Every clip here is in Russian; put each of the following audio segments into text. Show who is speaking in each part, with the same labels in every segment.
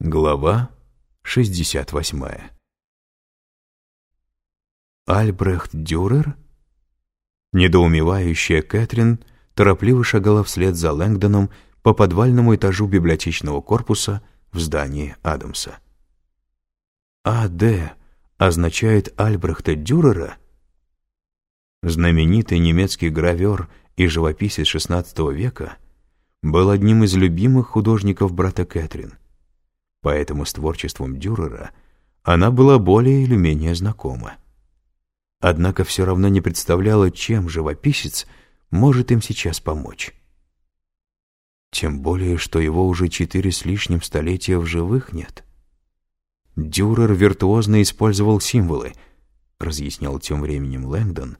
Speaker 1: Глава 68 Альбрехт Дюрер? Недоумевающая Кэтрин торопливо шагала вслед за Лэнгдоном по подвальному этажу библиотечного корпуса в здании Адамса. «А.Д. означает Альбрехта Дюрера?» Знаменитый немецкий гравер и живописец XVI века был одним из любимых художников брата Кэтрин – поэтому с творчеством Дюрера она была более или менее знакома. Однако все равно не представляла, чем живописец может им сейчас помочь. Тем более, что его уже четыре с лишним столетия в живых нет. Дюрер виртуозно использовал символы, разъяснял тем временем Лэнгдон,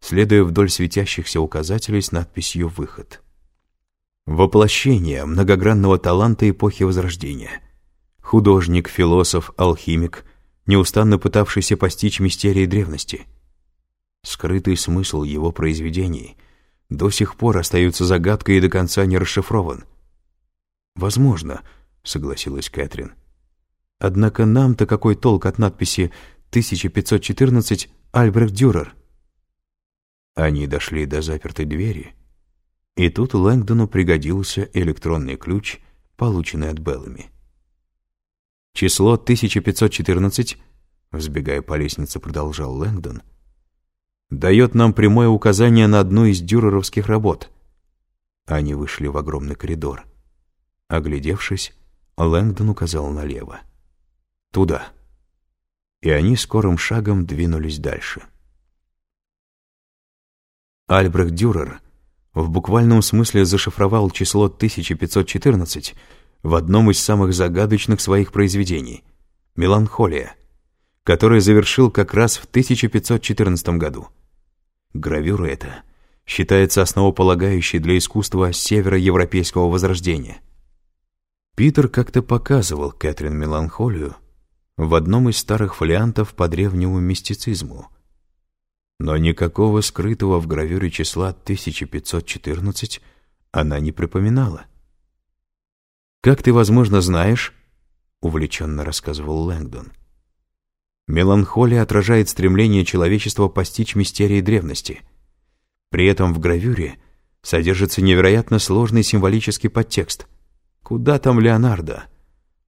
Speaker 1: следуя вдоль светящихся указателей с надписью «Выход». Воплощение многогранного таланта эпохи Возрождения — художник, философ, алхимик, неустанно пытавшийся постичь мистерии древности. Скрытый смысл его произведений до сих пор остается загадкой и до конца не расшифрован. «Возможно», — согласилась Кэтрин. «Однако нам-то какой толк от надписи «1514 Альбрехт Дюрер»?» Они дошли до запертой двери, и тут Лэнгдону пригодился электронный ключ, полученный от Беллами. Число 1514, взбегая по лестнице, продолжал Лэнгдон, дает нам прямое указание на одну из дюреровских работ. Они вышли в огромный коридор. Оглядевшись, Лэнгдон указал налево. Туда. И они скорым шагом двинулись дальше. Альбрехт Дюрер в буквальном смысле зашифровал число 1514 в одном из самых загадочных своих произведений «Меланхолия», которое завершил как раз в 1514 году. Гравюра эта считается основополагающей для искусства североевропейского возрождения. Питер как-то показывал Кэтрин Меланхолию в одном из старых фолиантов по древнему мистицизму, но никакого скрытого в гравюре числа 1514 она не припоминала. «Как ты, возможно, знаешь», — увлеченно рассказывал Лэнгдон, «меланхолия отражает стремление человечества постичь мистерии древности. При этом в гравюре содержится невероятно сложный символический подтекст. Куда там Леонардо?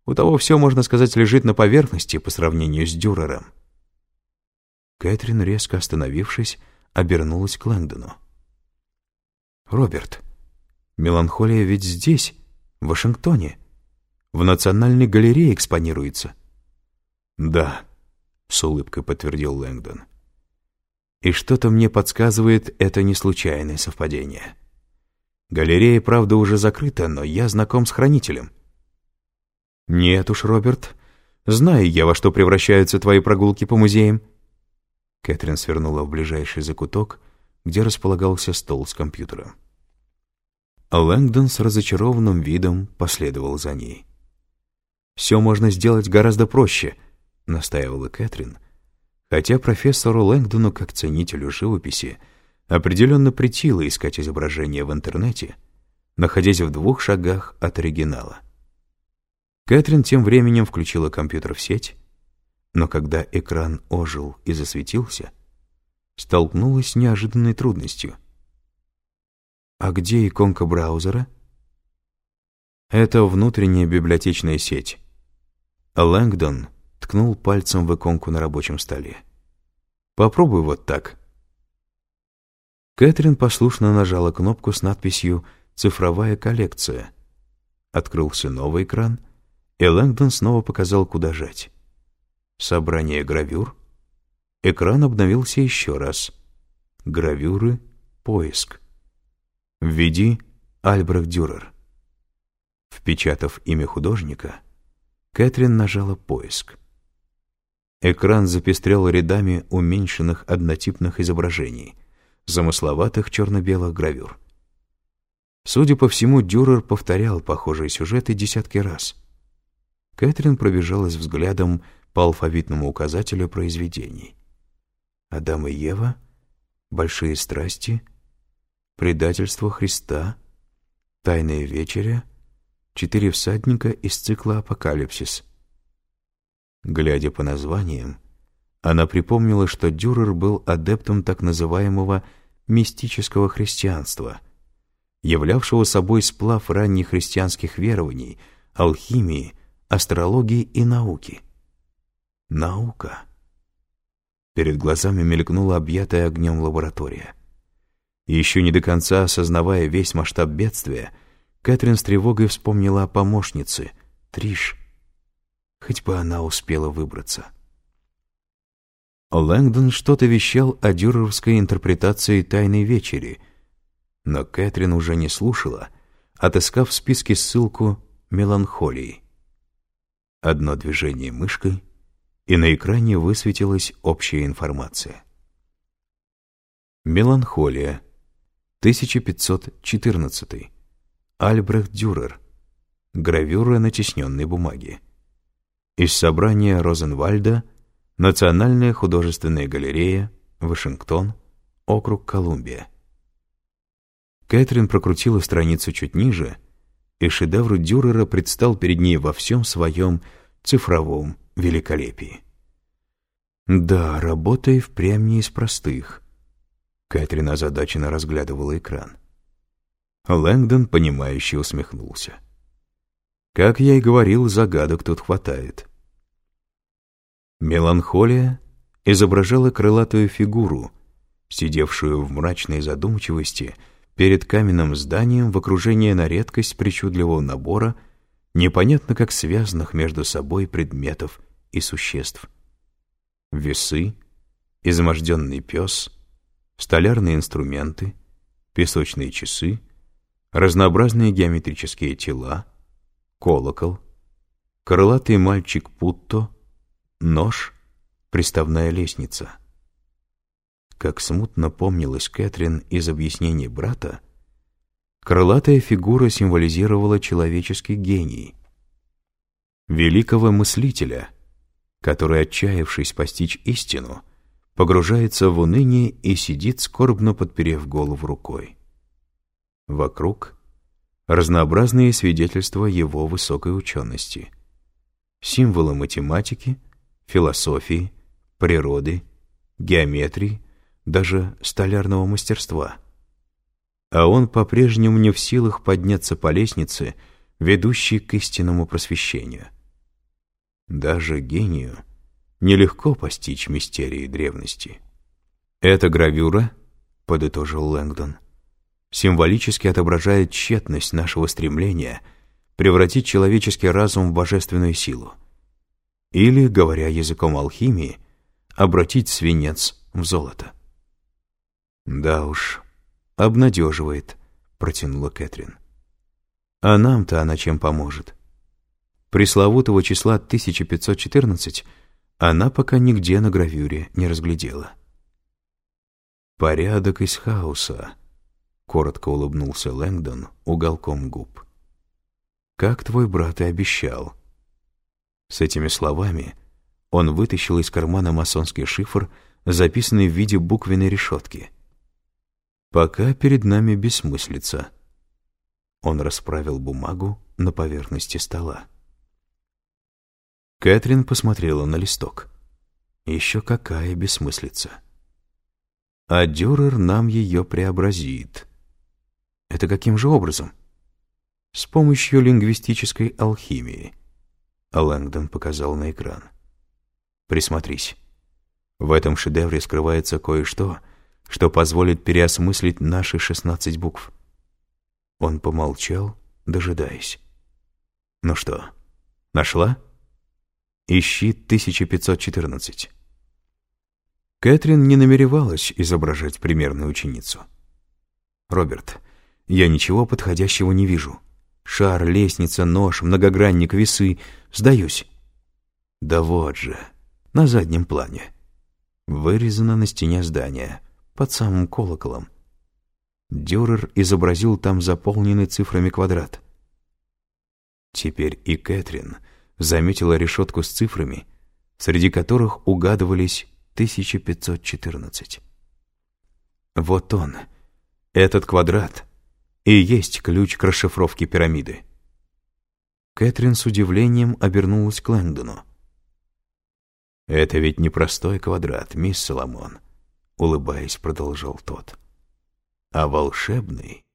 Speaker 1: У того все, можно сказать, лежит на поверхности по сравнению с Дюрером». Кэтрин, резко остановившись, обернулась к Лэнгдону. «Роберт, меланхолия ведь здесь, в Вашингтоне. В Национальной галерее экспонируется. Да, с улыбкой подтвердил Лэнгдон. И что-то мне подсказывает, это не случайное совпадение. Галерея, правда, уже закрыта, но я знаком с хранителем. Нет уж, Роберт, знаю я, во что превращаются твои прогулки по музеям. Кэтрин свернула в ближайший закуток, где располагался стол с компьютером. Лэнгдон с разочарованным видом последовал за ней. «Все можно сделать гораздо проще», — настаивала Кэтрин, хотя профессору Лэнгдону, как ценителю живописи, определенно притило искать изображения в интернете, находясь в двух шагах от оригинала. Кэтрин тем временем включила компьютер в сеть, но когда экран ожил и засветился, столкнулась с неожиданной трудностью — а где иконка браузера? Это внутренняя библиотечная сеть. Лэнгдон ткнул пальцем в иконку на рабочем столе. Попробуй вот так. Кэтрин послушно нажала кнопку с надписью «Цифровая коллекция». Открылся новый экран, и Лэнгдон снова показал, куда жать. Собрание гравюр. Экран обновился еще раз. Гравюры, поиск. «Введи Альбрехт Дюрер». Впечатав имя художника, Кэтрин нажала «Поиск». Экран запестрел рядами уменьшенных однотипных изображений, замысловатых черно-белых гравюр. Судя по всему, Дюрер повторял похожие сюжеты десятки раз. Кэтрин пробежалась взглядом по алфавитному указателю произведений. «Адам и Ева», «Большие страсти», предательство Христа, тайная вечеря, четыре всадника из цикла «Апокалипсис». Глядя по названиям, она припомнила, что Дюрер был адептом так называемого мистического христианства, являвшего собой сплав ранних христианских верований, алхимии, астрологии и науки. Наука. Перед глазами мелькнула объятая огнем лаборатория. Еще не до конца осознавая весь масштаб бедствия, Кэтрин с тревогой вспомнила о помощнице, Триш. Хоть бы она успела выбраться. Лэнгдон что-то вещал о дюреровской интерпретации «Тайной вечери», но Кэтрин уже не слушала, отыскав в списке ссылку «Меланхолии». Одно движение мышкой, и на экране высветилась общая информация. Меланхолия, 1514. Альбрехт Дюрер. Гравюра на тисненной бумаге. Из собрания Розенвальда Национальная художественная галерея, Вашингтон, округ Колумбия. Кэтрин прокрутила страницу чуть ниже, и шедевр Дюрера предстал перед ней во всем своем цифровом великолепии. Да, работа и впрямь не из простых. Кэтрин озадаченно разглядывала экран. Лэнгдон, понимающе усмехнулся. Как я и говорил, загадок тут хватает. Меланхолия изображала крылатую фигуру, сидевшую в мрачной задумчивости перед каменным зданием в окружении на редкость причудливого набора непонятно как связанных между собой предметов и существ. Весы, изможденный пес, столярные инструменты, песочные часы, разнообразные геометрические тела, колокол, крылатый мальчик Путто — Нож, приставная лестница. Как смутно помнилась Кэтрин из объяснений брата, крылатая фигура символизировала человеческий гений. Великого мыслителя, который, отчаявшись постичь истину, погружается в уныние и сидит, скорбно подперев голову рукой. Вокруг разнообразные свидетельства его высокой учености, символы математики — философии, природы, геометрии, даже столярного мастерства. А он по-прежнему не в силах подняться по лестнице, ведущей к истинному просвещению. Даже гению нелегко постичь мистерии древности. «Эта гравюра», — подытожил Лэнгдон, символически отображает тщетность нашего стремления превратить человеческий разум в божественную силу или, говоря языком алхимии, обратить свинец в золото. «Да уж, обнадеживает», — протянула Кэтрин. «А нам-то она чем поможет?» Пресловутого числа 1514 она пока нигде на гравюре не разглядела. «Порядок из хаоса», — коротко улыбнулся Лэнгдон уголком губ. «Как твой брат и обещал». С этими словами он вытащил из кармана масонский шифр, записанный в виде буквенной решетки. «Пока перед нами бессмыслица». Он расправил бумагу на поверхности стола. Кэтрин посмотрела на листок. Еще какая бессмыслица. А Дюрер нам ее преобразит. Это каким же образом? С помощью лингвистической алхимии. Лэнгдон показал на экран. «Присмотрись. В этом шедевре скрывается кое-что, что позволит переосмыслить наши шестнадцать букв». Он помолчал, дожидаясь. «Ну что, нашла?» «Ищи 1514». Кэтрин не намеревалась изображать примерную ученицу. «Роберт, я ничего подходящего не вижу. Шар, лестница, нож, многогранник, весы. Сдаюсь. Да вот же, на заднем плане. Вырезано на стене здания, под самым колоколом. Дюрер изобразил там заполненный цифрами квадрат. Теперь и Кэтрин заметила решетку с цифрами, среди которых угадывались 1514. Вот он, этот квадрат — и есть ключ к расшифровке пирамиды. Кэтрин с удивлением обернулась к Лэндону. «Это ведь не простой квадрат, мисс Соломон», — улыбаясь, продолжал тот, — «а волшебный».